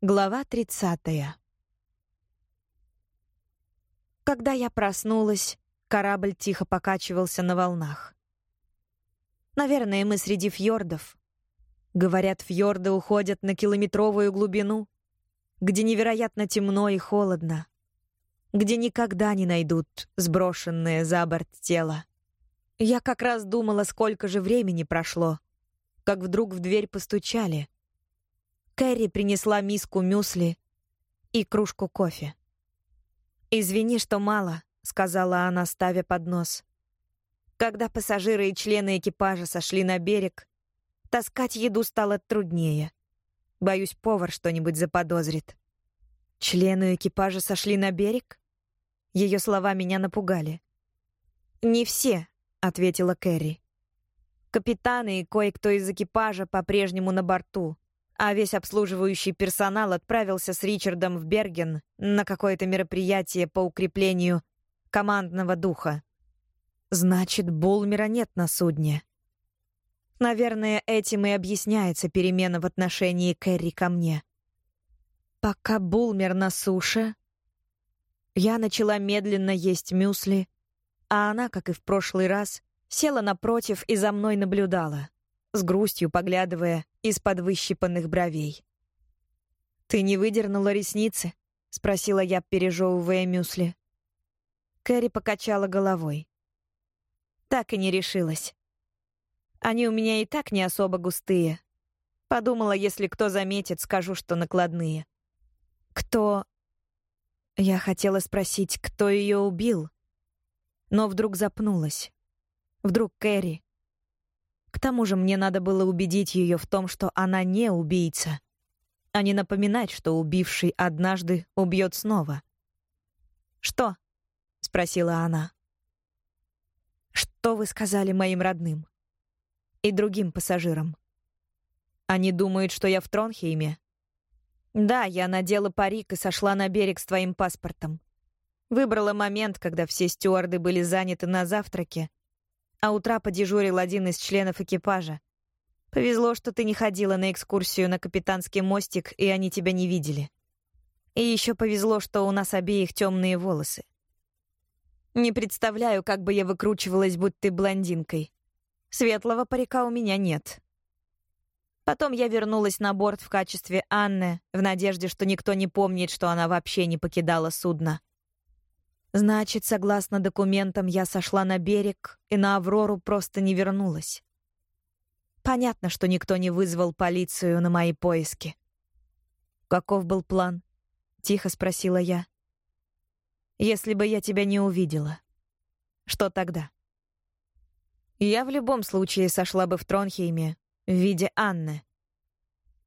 Глава 30. Когда я проснулась, корабль тихо покачивался на волнах. Наверное, мы среди фьордов. Говорят, фьорды уходят на километровую глубину, где невероятно темно и холодно, где никогда не найдут сброшенное за борт тело. Я как раз думала, сколько же времени прошло, как вдруг в дверь постучали — Кэрри принесла миску мюсли и кружку кофе. «Извини, что мало», — сказала она, ставя поднос. Когда пассажиры и члены экипажа сошли на берег, таскать еду стало труднее. Боюсь, повар что-нибудь заподозрит. Члены экипажа сошли на берег? Ее слова меня напугали. «Не все», — ответила Кэрри. «Капитаны и кое-кто из экипажа по-прежнему на борту а весь обслуживающий персонал отправился с Ричардом в Берген на какое-то мероприятие по укреплению командного духа. Значит, Булмера нет на судне. Наверное, этим и объясняется перемена в отношении Кэрри ко мне. Пока Булмер на суше, я начала медленно есть мюсли, а она, как и в прошлый раз, села напротив и за мной наблюдала с грустью поглядывая из-под выщипанных бровей. «Ты не выдернула ресницы?» — спросила я, пережевывая мюсли. Кэрри покачала головой. Так и не решилась. Они у меня и так не особо густые. Подумала, если кто заметит, скажу, что накладные. Кто... Я хотела спросить, кто ее убил, но вдруг запнулась. Вдруг Кэрри к тому же мне надо было убедить ее в том, что она не убийца, а не напоминать, что убивший однажды убьет снова. «Что?» — спросила она. «Что вы сказали моим родным и другим пассажирам? Они думают, что я в Тронхейме?» «Да, я надела парик и сошла на берег с твоим паспортом. Выбрала момент, когда все стюарды были заняты на завтраке, а утра подежурил один из членов экипажа. Повезло, что ты не ходила на экскурсию на капитанский мостик, и они тебя не видели. И еще повезло, что у нас обеих темные волосы. Не представляю, как бы я выкручивалась, будь ты блондинкой. Светлого парика у меня нет. Потом я вернулась на борт в качестве Анны, в надежде, что никто не помнит, что она вообще не покидала судно. Значит, согласно документам, я сошла на берег и на Аврору просто не вернулась. Понятно, что никто не вызвал полицию на мои поиски. «Каков был план?» — тихо спросила я. «Если бы я тебя не увидела, что тогда?» Я в любом случае сошла бы в Тронхейме в виде Анны.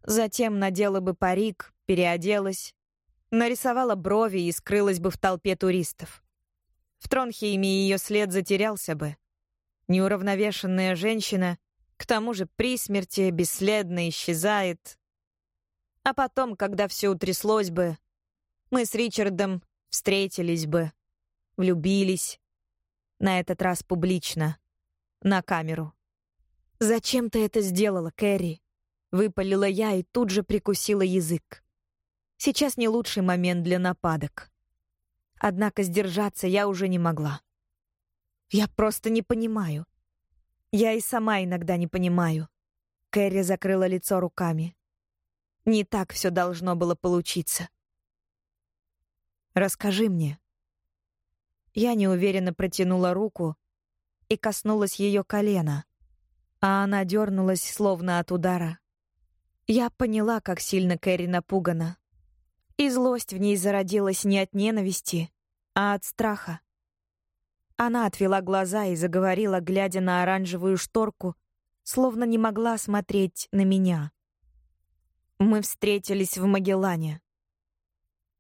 Затем надела бы парик, переоделась, нарисовала брови и скрылась бы в толпе туристов. В Тронхейме ее след затерялся бы. Неуравновешенная женщина, к тому же при смерти, бесследно исчезает. А потом, когда все утряслось бы, мы с Ричардом встретились бы, влюбились. На этот раз публично, на камеру. «Зачем ты это сделала, Кэрри?» — выпалила я и тут же прикусила язык. Сейчас не лучший момент для нападок. Однако сдержаться я уже не могла. Я просто не понимаю. Я и сама иногда не понимаю. Кэрри закрыла лицо руками. Не так все должно было получиться. Расскажи мне. Я неуверенно протянула руку и коснулась ее колена, а она дернулась, словно от удара. Я поняла, как сильно Кэрри напугана. И злость в ней зародилась не от ненависти, а от страха. Она отвела глаза и заговорила, глядя на оранжевую шторку, словно не могла смотреть на меня. Мы встретились в Магеллане.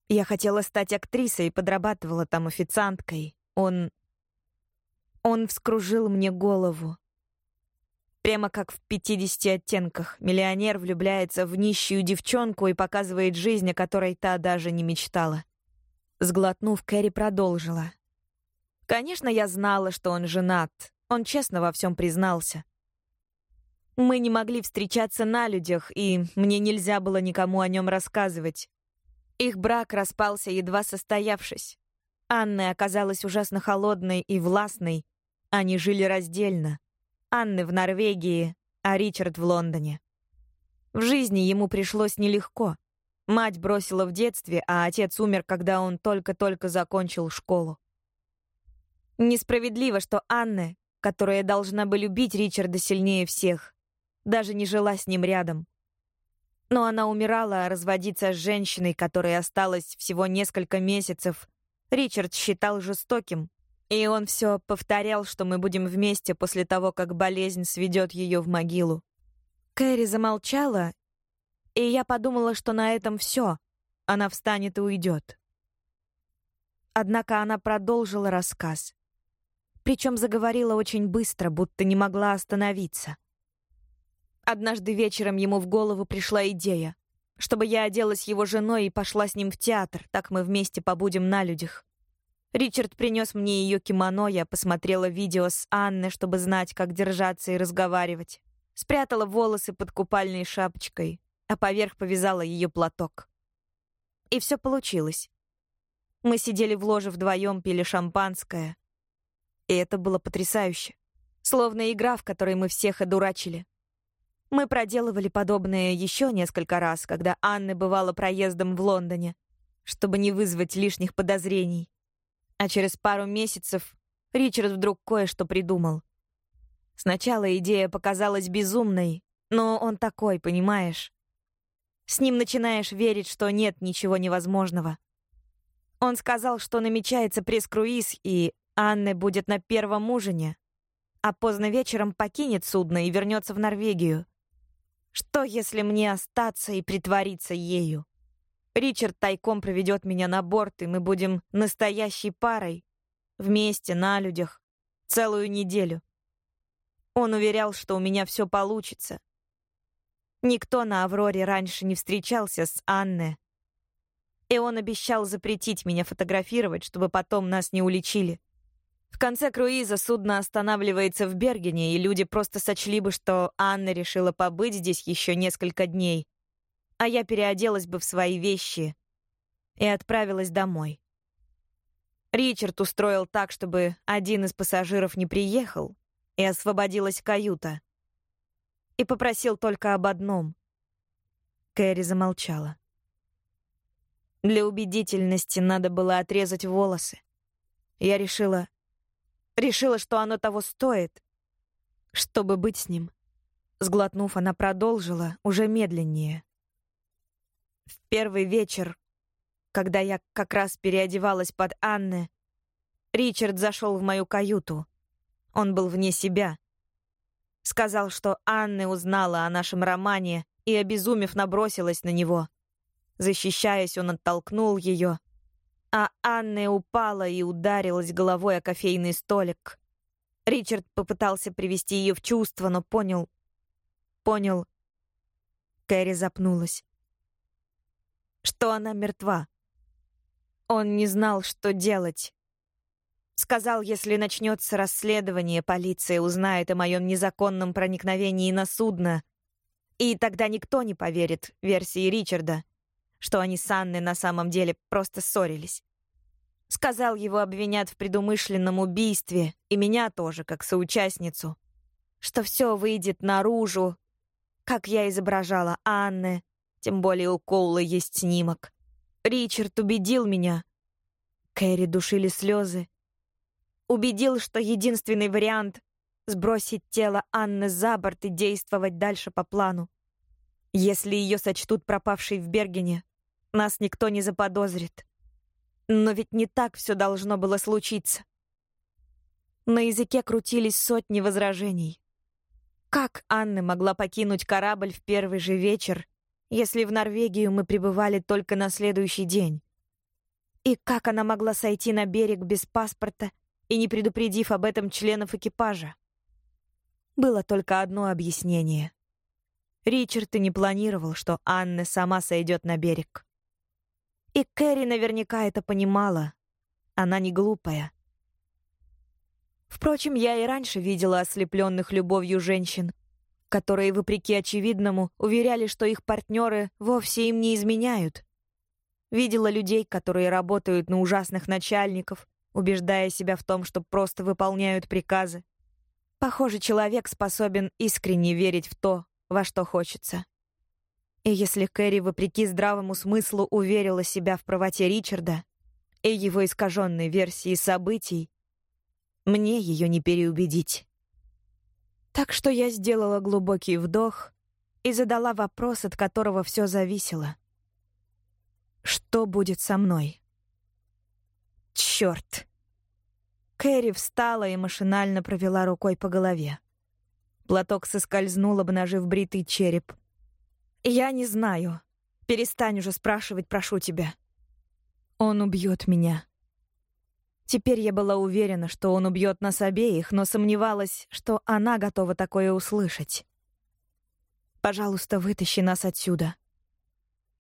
Я хотела стать актрисой и подрабатывала там официанткой. Он... Он вскружил мне голову. Прямо как в «50 оттенках» миллионер влюбляется в нищую девчонку и показывает жизнь, о которой та даже не мечтала. Сглотнув, Кэрри продолжила. «Конечно, я знала, что он женат. Он честно во всем признался. Мы не могли встречаться на людях, и мне нельзя было никому о нем рассказывать. Их брак распался, едва состоявшись. Анна оказалась ужасно холодной и властной. Они жили раздельно. Анны в Норвегии, а Ричард в Лондоне. В жизни ему пришлось нелегко. Мать бросила в детстве, а отец умер, когда он только-только закончил школу. Несправедливо, что Анна, которая должна бы любить Ричарда сильнее всех, даже не жила с ним рядом. Но она умирала, а разводиться с женщиной, которой осталось всего несколько месяцев, Ричард считал жестоким, и он все повторял, что мы будем вместе после того, как болезнь сведет ее в могилу. Кэрри замолчала, и я подумала, что на этом все. Она встанет и уйдет. Однако она продолжила рассказ. Причем заговорила очень быстро, будто не могла остановиться. Однажды вечером ему в голову пришла идея, чтобы я оделась его женой и пошла с ним в театр, так мы вместе побудем на людях. Ричард принес мне ее кимоно, я посмотрела видео с Анной, чтобы знать, как держаться и разговаривать. Спрятала волосы под купальной шапочкой, а поверх повязала ее платок. И все получилось. Мы сидели в ложе вдвоем, пили шампанское. И это было потрясающе. Словно игра, в которой мы всех одурачили. Мы проделывали подобное еще несколько раз, когда Анна бывала проездом в Лондоне, чтобы не вызвать лишних подозрений. А через пару месяцев Ричард вдруг кое-что придумал. Сначала идея показалась безумной, но он такой, понимаешь? С ним начинаешь верить, что нет ничего невозможного. Он сказал, что намечается пресс-круиз, и Анна будет на первом ужине, а поздно вечером покинет судно и вернется в Норвегию. Что, если мне остаться и притвориться ею? Ричард тайком проведет меня на борт, и мы будем настоящей парой. Вместе, на людях. Целую неделю. Он уверял, что у меня все получится. Никто на «Авроре» раньше не встречался с Анной. И он обещал запретить меня фотографировать, чтобы потом нас не уличили. В конце круиза судно останавливается в Бергене, и люди просто сочли бы, что Анна решила побыть здесь еще несколько дней, а я переоделась бы в свои вещи и отправилась домой. Ричард устроил так, чтобы один из пассажиров не приехал, и освободилась каюта. И попросил только об одном. Кэрри замолчала. Для убедительности надо было отрезать волосы. Я решила, Решила, что оно того стоит, чтобы быть с ним. Сглотнув, она продолжила, уже медленнее. В первый вечер, когда я как раз переодевалась под Анны, Ричард зашел в мою каюту. Он был вне себя. Сказал, что Анна узнала о нашем романе и, обезумев, набросилась на него. Защищаясь, он оттолкнул ее — а Анна упала и ударилась головой о кофейный столик. Ричард попытался привести ее в чувство, но понял... Понял... Кэрри запнулась. Что она мертва. Он не знал, что делать. Сказал, если начнется расследование, полиция узнает о моем незаконном проникновении на судно, и тогда никто не поверит версии Ричарда что они с Анной на самом деле просто ссорились. Сказал, его обвинят в предумышленном убийстве, и меня тоже, как соучастницу. Что все выйдет наружу, как я изображала Анны, тем более у Коула есть снимок. Ричард убедил меня. Кэрри душили слезы. Убедил, что единственный вариант — сбросить тело Анны за борт и действовать дальше по плану. Если ее сочтут пропавшей в Бергене, нас никто не заподозрит. Но ведь не так все должно было случиться. На языке крутились сотни возражений. Как Анна могла покинуть корабль в первый же вечер, если в Норвегию мы прибывали только на следующий день? И как она могла сойти на берег без паспорта и не предупредив об этом членов экипажа? Было только одно объяснение. Ричард и не планировал, что Анна сама сойдет на берег. И Кэрри наверняка это понимала. Она не глупая. Впрочем, я и раньше видела ослепленных любовью женщин. Которые, вопреки очевидному, уверяли, что их партнеры вовсе им не изменяют. Видела людей, которые работают на ужасных начальников, убеждая себя в том, что просто выполняют приказы. Похоже, человек способен искренне верить в то, во что хочется. И если Кэрри, вопреки здравому смыслу, уверила себя в правоте Ричарда и его искаженной версии событий, мне ее не переубедить. Так что я сделала глубокий вдох и задала вопрос, от которого все зависело. Что будет со мной? Черт! Кэрри встала и машинально провела рукой по голове. Платок соскользнул, обнажив бритый череп. «Я не знаю. Перестань уже спрашивать, прошу тебя. Он убьет меня». Теперь я была уверена, что он убьет нас обеих, но сомневалась, что она готова такое услышать. «Пожалуйста, вытащи нас отсюда.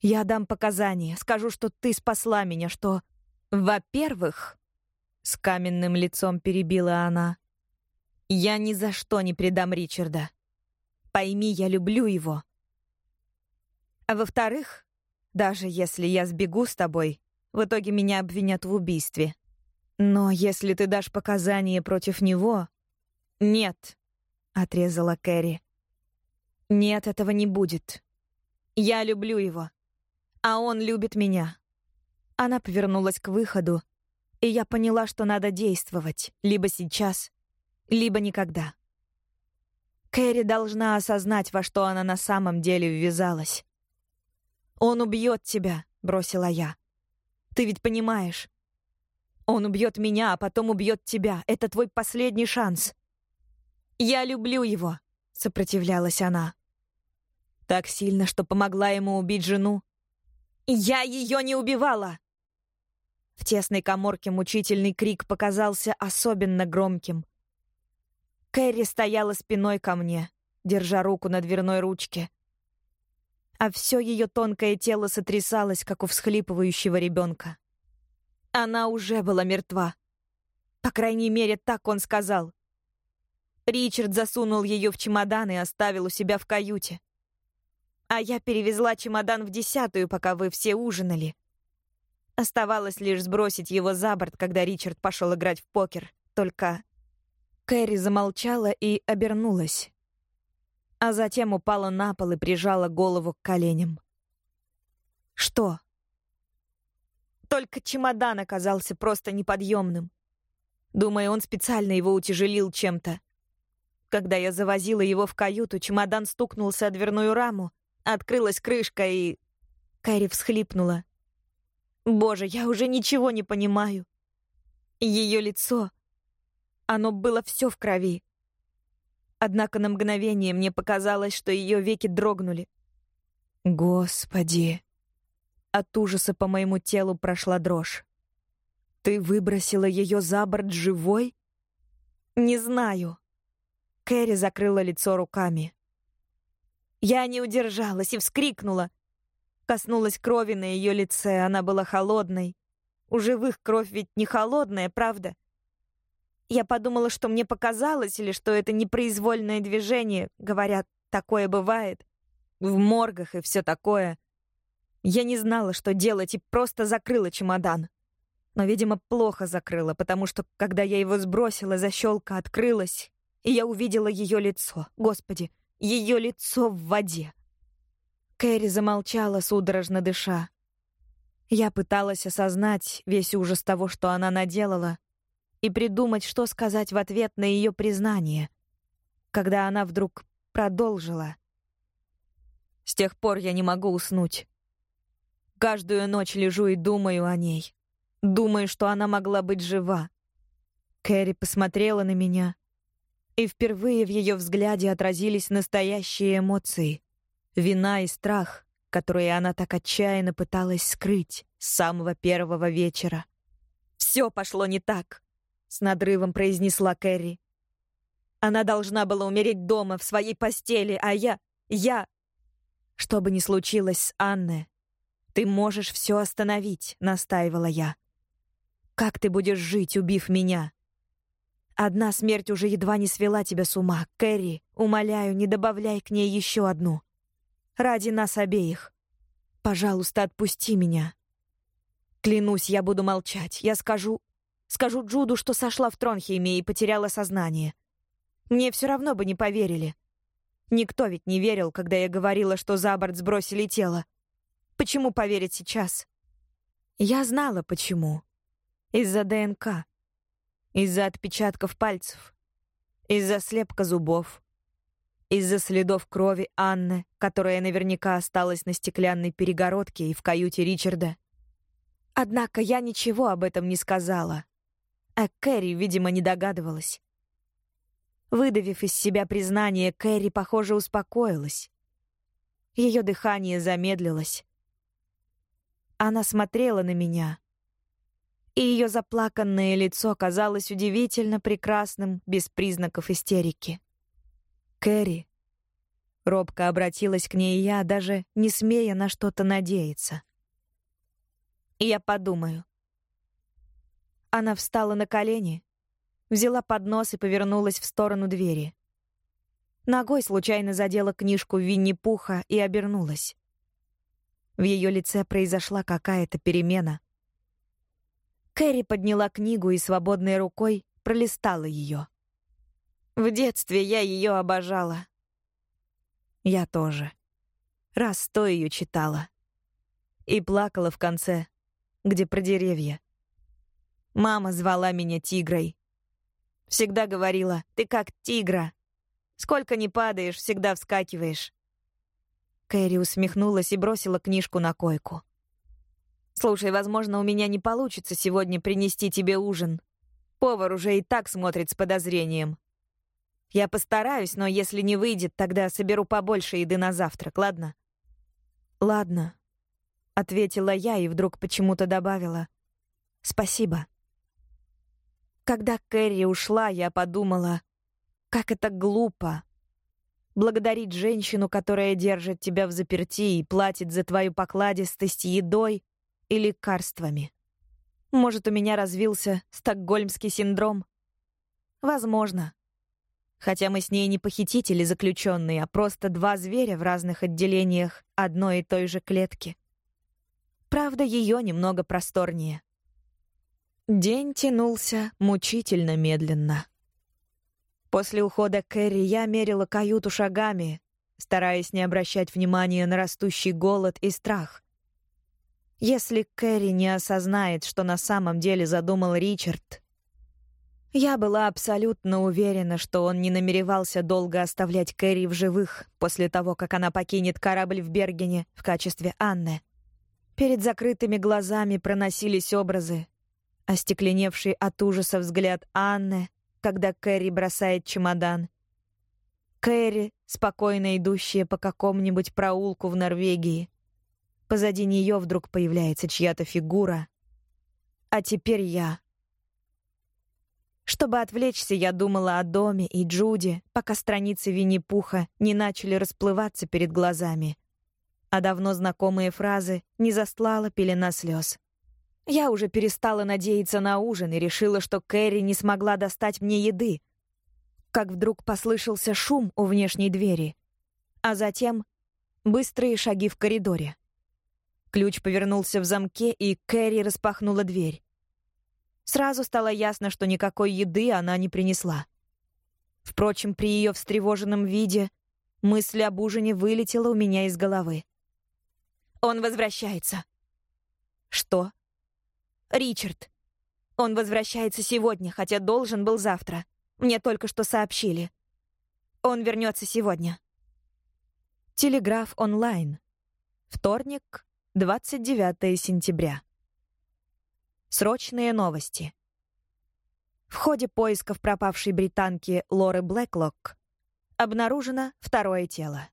Я дам показания, скажу, что ты спасла меня, что...» «Во-первых, с каменным лицом перебила она. «Я ни за что не предам Ричарда. Пойми, я люблю его. А во-вторых, даже если я сбегу с тобой, в итоге меня обвинят в убийстве. Но если ты дашь показания против него... Нет, — отрезала Кэрри. Нет, этого не будет. Я люблю его, а он любит меня. Она повернулась к выходу, и я поняла, что надо действовать, либо сейчас, либо никогда. Кэрри должна осознать, во что она на самом деле ввязалась. «Он убьет тебя», — бросила я. «Ты ведь понимаешь. Он убьет меня, а потом убьет тебя. Это твой последний шанс». «Я люблю его», — сопротивлялась она. Так сильно, что помогла ему убить жену. «Я ее не убивала!» В тесной коморке мучительный крик показался особенно громким. Кэрри стояла спиной ко мне, держа руку на дверной ручке. А все ее тонкое тело сотрясалось, как у всхлипывающего ребенка. Она уже была мертва. По крайней мере, так он сказал. Ричард засунул ее в чемодан и оставил у себя в каюте. А я перевезла чемодан в десятую, пока вы все ужинали. Оставалось лишь сбросить его за борт, когда Ричард пошел играть в покер. Только Кэрри замолчала и обернулась. А затем упала на пол и прижала голову к коленям. «Что?» Только чемодан оказался просто неподъемным. Думаю, он специально его утяжелил чем-то. Когда я завозила его в каюту, чемодан стукнулся о дверную раму, открылась крышка и... Кэрри всхлипнула. Боже, я уже ничего не понимаю. Ее лицо, оно было все в крови. Однако на мгновение мне показалось, что ее веки дрогнули. Господи! От ужаса по моему телу прошла дрожь. Ты выбросила ее за борт живой? Не знаю. Кэрри закрыла лицо руками. Я не удержалась и вскрикнула. Коснулась крови на ее лице, она была холодной. У живых кровь ведь не холодная, правда? Я подумала, что мне показалось, или что это непроизвольное движение. Говорят, такое бывает. В моргах и все такое. Я не знала, что делать, и просто закрыла чемодан. Но, видимо, плохо закрыла, потому что, когда я его сбросила, защелка открылась, и я увидела ее лицо. Господи, ее лицо в воде. Кэрри замолчала, судорожно дыша. Я пыталась осознать весь ужас того, что она наделала, и придумать, что сказать в ответ на ее признание, когда она вдруг продолжила. С тех пор я не могу уснуть. Каждую ночь лежу и думаю о ней. Думаю, что она могла быть жива. Кэрри посмотрела на меня, и впервые в ее взгляде отразились настоящие эмоции. Вина и страх, которые она так отчаянно пыталась скрыть с самого первого вечера. «Все пошло не так», — с надрывом произнесла Кэрри. «Она должна была умереть дома, в своей постели, а я... я...» «Что бы ни случилось с Анной, ты можешь все остановить», — настаивала я. «Как ты будешь жить, убив меня?» Одна смерть уже едва не свела тебя с ума. Кэрри, умоляю, не добавляй к ней еще одну. Ради нас обеих. Пожалуйста, отпусти меня. Клянусь, я буду молчать. Я скажу... Скажу Джуду, что сошла в Тронхейме и потеряла сознание. Мне все равно бы не поверили. Никто ведь не верил, когда я говорила, что за борт сбросили тело. Почему поверить сейчас? Я знала, почему. Из-за ДНК. Из-за отпечатков пальцев. Из-за слепка зубов. Из-за следов крови Анны, которая наверняка осталась на стеклянной перегородке и в каюте Ричарда. Однако я ничего об этом не сказала. А Кэрри, видимо, не догадывалась. Выдавив из себя признание, Кэрри, похоже, успокоилась. Ее дыхание замедлилось. Она смотрела на меня, и ее заплаканное лицо казалось удивительно прекрасным, без признаков истерики. «Кэрри», — робко обратилась к ней я, даже не смея на что-то надеяться. «Я подумаю». Она встала на колени, взяла поднос и повернулась в сторону двери. Ногой случайно задела книжку Винни-Пуха и обернулась. В ее лице произошла какая-то перемена. Кэрри подняла книгу и свободной рукой пролистала ее. В детстве я ее обожала. Я тоже. Раз сто ее читала. И плакала в конце, где про деревья. Мама звала меня тигрой. Всегда говорила, ты как тигра. Сколько не падаешь, всегда вскакиваешь. Кэрри усмехнулась и бросила книжку на койку. «Слушай, возможно, у меня не получится сегодня принести тебе ужин. Повар уже и так смотрит с подозрением. Я постараюсь, но если не выйдет, тогда соберу побольше еды на завтрак, ладно?» «Ладно», — ответила я и вдруг почему-то добавила. «Спасибо». Когда Кэрри ушла, я подумала, как это глупо. Благодарить женщину, которая держит тебя в заперти и платит за твою покладистость едой и лекарствами. Может, у меня развился стокгольмский синдром? Возможно. Хотя мы с ней не похитители заключенные, а просто два зверя в разных отделениях одной и той же клетки. Правда, ее немного просторнее. День тянулся мучительно медленно. После ухода Кэрри я мерила каюту шагами, стараясь не обращать внимания на растущий голод и страх. Если Кэрри не осознает, что на самом деле задумал Ричард, я была абсолютно уверена, что он не намеревался долго оставлять Кэрри в живых после того, как она покинет корабль в Бергене в качестве Анны. Перед закрытыми глазами проносились образы, остекленевший от ужаса взгляд Анны, когда Кэрри бросает чемодан. Кэрри, спокойно идущая по какому-нибудь проулку в Норвегии. Позади нее вдруг появляется чья-то фигура. А теперь я. Чтобы отвлечься, я думала о доме и Джуди, пока страницы Винни-Пуха не начали расплываться перед глазами. А давно знакомые фразы не застлала пелена слез. Я уже перестала надеяться на ужин и решила, что Кэрри не смогла достать мне еды. Как вдруг послышался шум у внешней двери, а затем быстрые шаги в коридоре. Ключ повернулся в замке, и Кэрри распахнула дверь. Сразу стало ясно, что никакой еды она не принесла. Впрочем, при ее встревоженном виде мысль об ужине вылетела у меня из головы. «Он возвращается». «Что?» Ричард. Он возвращается сегодня, хотя должен был завтра. Мне только что сообщили. Он вернется сегодня. Телеграф онлайн. Вторник, 29 сентября. Срочные новости. В ходе поисков пропавшей британки Лоры Блэклок обнаружено второе тело.